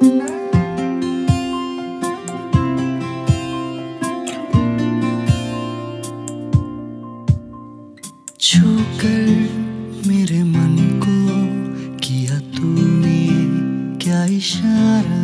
छूकर मेरे मन को किया तूने क्या इशारा?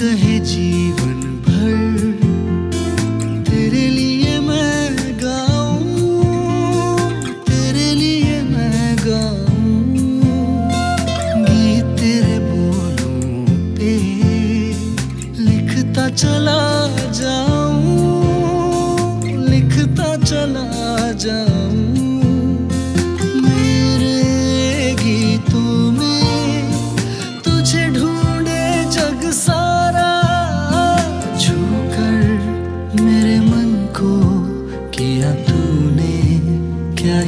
कहे जीवन भर, तेरे लिए मैं गाऊं, तेरे लिए मैं गाऊं। गीत तेरे बोलों पे लिखता चला जाऊँ। क्या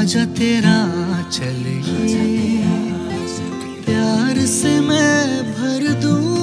आजा तेरा चलिए प्यार से मैं भर दूँ